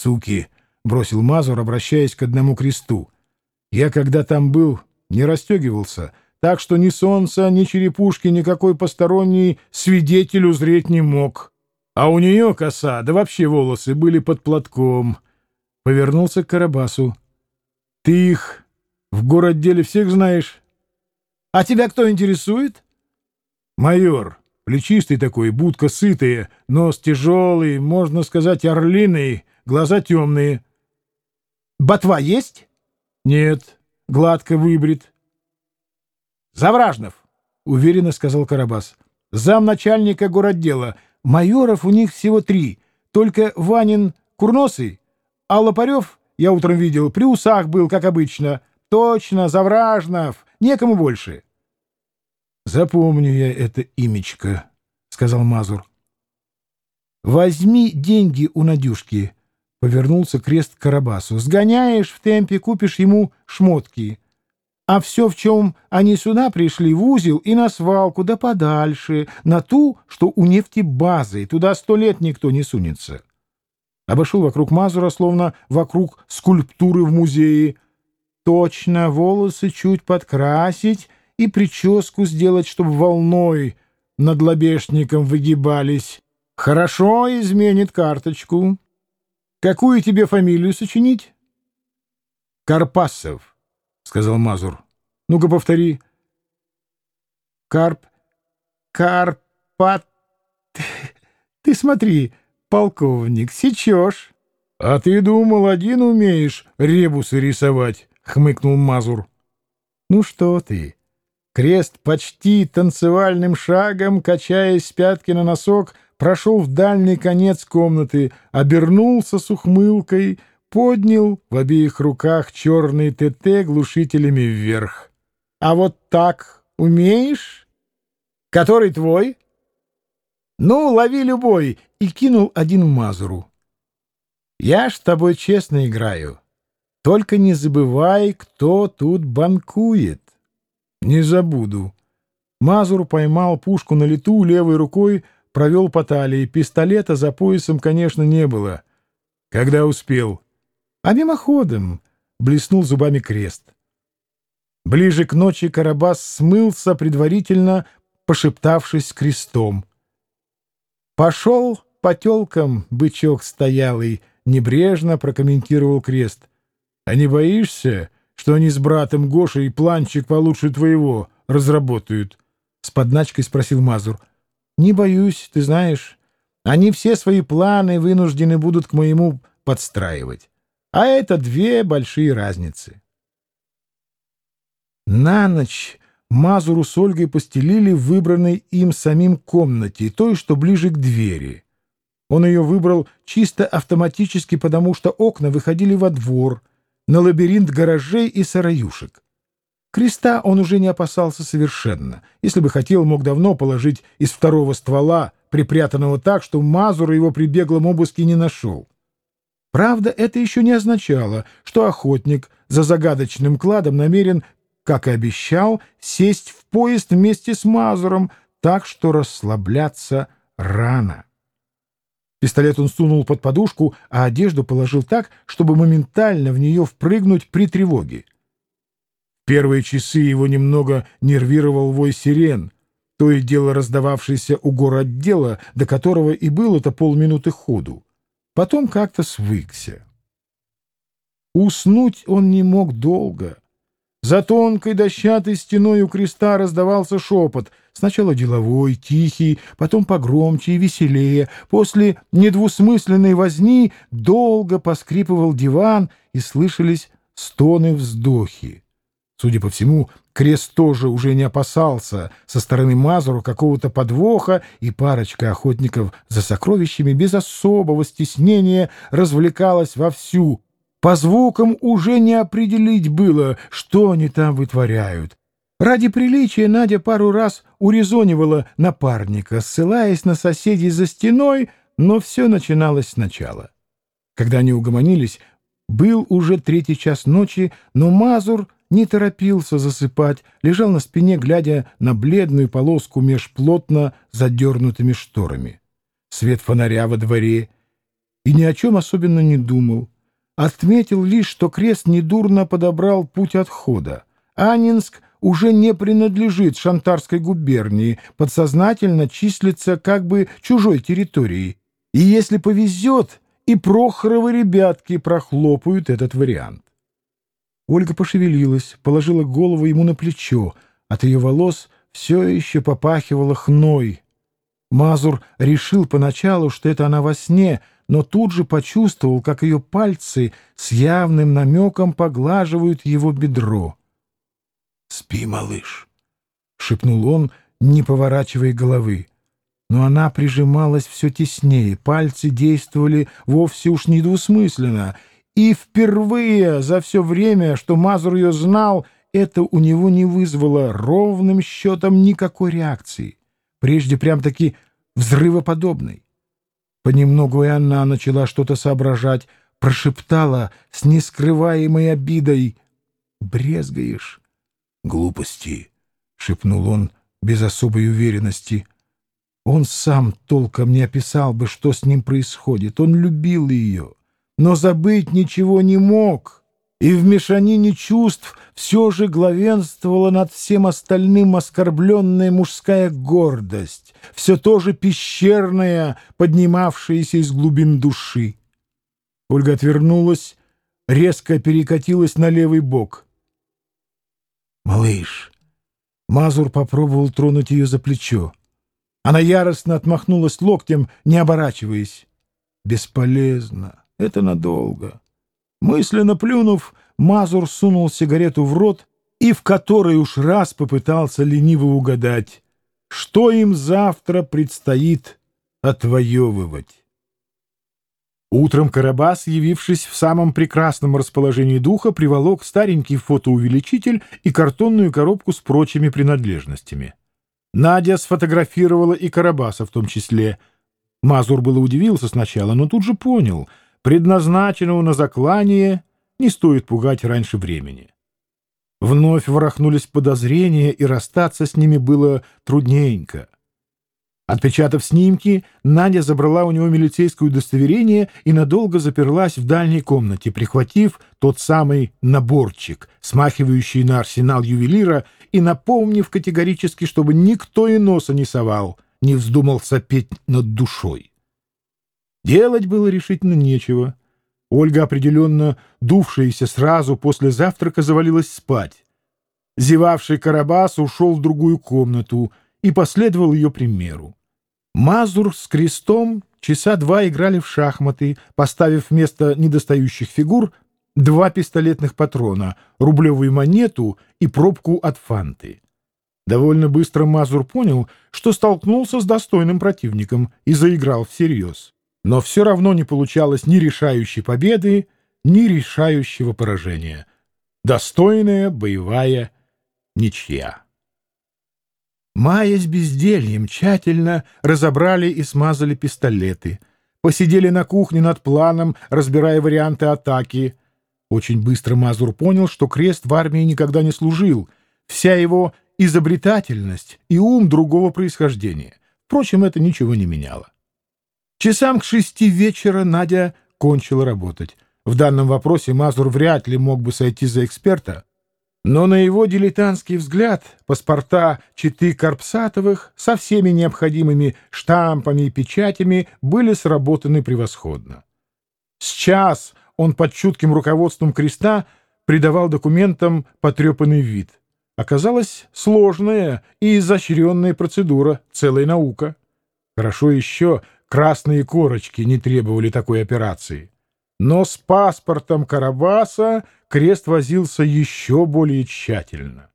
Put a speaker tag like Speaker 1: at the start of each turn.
Speaker 1: суки!» — бросил Мазур, обращаясь к одному кресту. «Я, когда там был, не расстегивался, так что ни солнца, ни черепушки никакой посторонний свидетель узреть не мог. А у нее коса, да вообще волосы были под платком». Повернулся к Карабасу. «Ты их в город деле всех знаешь?» «А тебя кто интересует?» «Майор, плечистый такой, будка сытая, нос тяжелый, можно сказать, орлиный, глаза темные».
Speaker 2: «Ботва есть?»
Speaker 1: «Нет, гладко выбрит».
Speaker 2: «Завражнов», — уверенно сказал Карабас. «Замначальника городдела. Майоров у них всего три. Только Ванин курносый, а Лопарев, я утром видел, при усах был, как обычно. Точно, Завражнов, некому больше».
Speaker 1: «Запомню я это имечко», — сказал Мазур.
Speaker 2: «Возьми деньги у Надюшки», — повернулся крест к Карабасу. «Сгоняешь в темпе, купишь ему шмотки. А все, в чем они сюда пришли, в узел и на свалку, да подальше, на ту, что у нефтебазы, туда сто лет никто не сунется». Обошел вокруг Мазура, словно вокруг скульптуры в музее. «Точно, волосы чуть подкрасить» и прическу сделать, чтобы волной над лобешником выгибались. Хорошо изменит карточку. Какую тебе фамилию сочинить? — Карпасов, — сказал Мазур. — Ну-ка повтори. — Карп... Карпат... Ты смотри, полковник, сечешь. — А ты думал, один умеешь ребусы рисовать? — хмыкнул Мазур. — Ну что ты? Крест почти танцевальным шагом, качаясь с пятки на носок, прошел в дальний конец комнаты, обернулся с ухмылкой, поднял в обеих руках черный ТТ глушителями вверх. — А вот так умеешь? — Который твой? — Ну, лови любой! — и кинул один Мазуру. — Я ж с тобой честно играю. Только не забывай, кто тут банкует. Не забуду. Мазур поймал пушку на лету, левой рукой провел по талии. Пистолета за поясом, конечно, не было. Когда успел? А мимоходом блеснул зубами крест. Ближе к ночи Карабас смылся, предварительно пошептавшись крестом. «Пошел по телкам, бычок стоялый», — небрежно прокомментировал крест. «А не боишься?» что они с братом Гошей планчик получше твоего разработают? — с подначкой спросил Мазур. — Не боюсь, ты знаешь. Они все свои планы вынуждены будут к моему подстраивать. А это две большие разницы. На ночь Мазуру с Ольгой постелили в выбранной им самим комнате, той, что ближе к двери. Он ее выбрал чисто автоматически, потому что окна выходили во двор — на лабиринт гаражей и сараюшек. Креста он уже не опасался совершенно. Если бы хотел, мог давно положить из второго ствола, припрятанного так, что Мазур его при беглом обыске не нашел. Правда, это еще не означало, что охотник за загадочным кладом намерен, как и обещал, сесть в поезд вместе с Мазуром, так что расслабляться рано. Пистолет он сунул под подушку, а одежду положил так, чтобы моментально в нее впрыгнуть при тревоге. Первые часы его немного нервировал вой сирен, то и дело раздававшийся у городдела, до которого и было-то полминуты ходу. Потом как-то свыкся. Уснуть он не мог долго. За тонкой дощатой стеной у креста раздавался шепот, сначала деловой, тихий, потом погромче и веселее. После недвусмысленной возни долго поскрипывал диван, и слышались стоны-вздохи. Судя по всему, крест тоже уже не опасался со стороны Мазура какого-то подвоха, и парочка охотников за сокровищами без особого стеснения развлекалась вовсю, по звукам уже не определить было, что они там вытворяют. Ради приличия Надя пару раз урезонивала напарника, ссылаясь на соседей за стеной, но все начиналось сначала. Когда они угомонились, был уже третий час ночи, но Мазур не торопился засыпать, лежал на спине, глядя на бледную полоску меж плотно задернутыми шторами. Свет фонаря во дворе —
Speaker 1: и ни о чем особенно не думал. Отметил лишь, что крест недурно подобрал путь отхода. Анинск уже не принадлежит Шантарской губернии, подсознательно числится как бы чужой территорией. И если повезет, и Прохоровы ребятки прохлопают этот вариант. Ольга пошевелилась, положила голову ему на плечо. От ее волос все еще попахивало хной. Мазур решил поначалу, что это она во сне, но тут же почувствовал, как ее пальцы с явным намеком поглаживают его бедро. «Спи, малыш», — шепнул он, не поворачивая головы. Но она прижималась все теснее, пальцы действовали вовсе уж недвусмысленно, и впервые за все время, что Мазур ее знал, это у него не вызвало ровным счетом никакой реакции, прежде прям-таки взрывоподобной. Понемногу и она начала что-то соображать, прошептала с нескрываемой обидой «Брезгаешь?» «Глупости», — шепнул он без особой уверенности. Он сам толком не описал бы, что с ним происходит. Он любил ее, но забыть ничего не мог. И в мешанине чувств все же главенствовала над всем остальным оскорбленная мужская гордость, все то же пещерная, поднимавшаяся из глубин души. Ольга отвернулась, резко перекатилась на левый бок — «Малыш!» Мазур попробовал тронуть ее за плечо. Она яростно отмахнулась локтем, не оборачиваясь. «Бесполезно. Это надолго». Мысленно плюнув, Мазур сунул сигарету в рот и в который уж раз попытался лениво угадать, что им завтра предстоит отвоевывать. Утром Карабас, явившись в самом прекрасном расположении духа, приволок старенький фотоувеличитель и картонную коробку с прочими принадлежностями. Надя сфотографировала и Карабаса в том числе. Мазур было удивился сначала, но тут же понял, предназначенного на заклание не стоит пугать раньше времени. Вновь ворохнулись подозрения, и расстаться с ними было трудненько. Отпечатав снимки, Надя забрала у него милицейское удостоверение и надолго заперлась в дальней комнате, прихватив тот самый наборчик, смахивающий на арсенал ювелира, и напомнив категорически, чтобы никто и носа не совал, не вздумал сопеть над душой. Делать было решительно нечего. Ольга, определенно дувшаяся сразу после завтрака, завалилась спать. Зевавший Карабас ушел в другую комнату и последовал ее примеру. Мазур с крестом часа два играли в шахматы, поставив вместо недостающих фигур два пистолетных патрона, рублевую монету и пробку от фанты. Довольно быстро Мазур понял, что столкнулся с достойным противником и заиграл всерьез. Но все равно не получалось ни решающей победы, ни решающего поражения. Достойная боевая ничья. Маясь бездельем, тщательно разобрали и смазали пистолеты. Посидели на кухне над планом, разбирая варианты атаки. Очень быстро Мазур понял, что крест в армии никогда не служил. Вся его изобретательность и ум другого происхождения. Впрочем, это ничего не меняло. Часам к шести вечера Надя кончила работать. В данном вопросе Мазур вряд ли мог бы сойти за эксперта, но на его дилетантский взгляд паспорта читы Карпсатовых со всеми необходимыми штампами и печатями были сработаны превосходно. Сейчас он под чутким руководством креста придавал документам потрепанный вид. Оказалась сложная и изощренная процедура, целая наука. Хорошо еще красные корочки не требовали такой операции. Но с паспортом Карабаса крест возился еще более тщательно.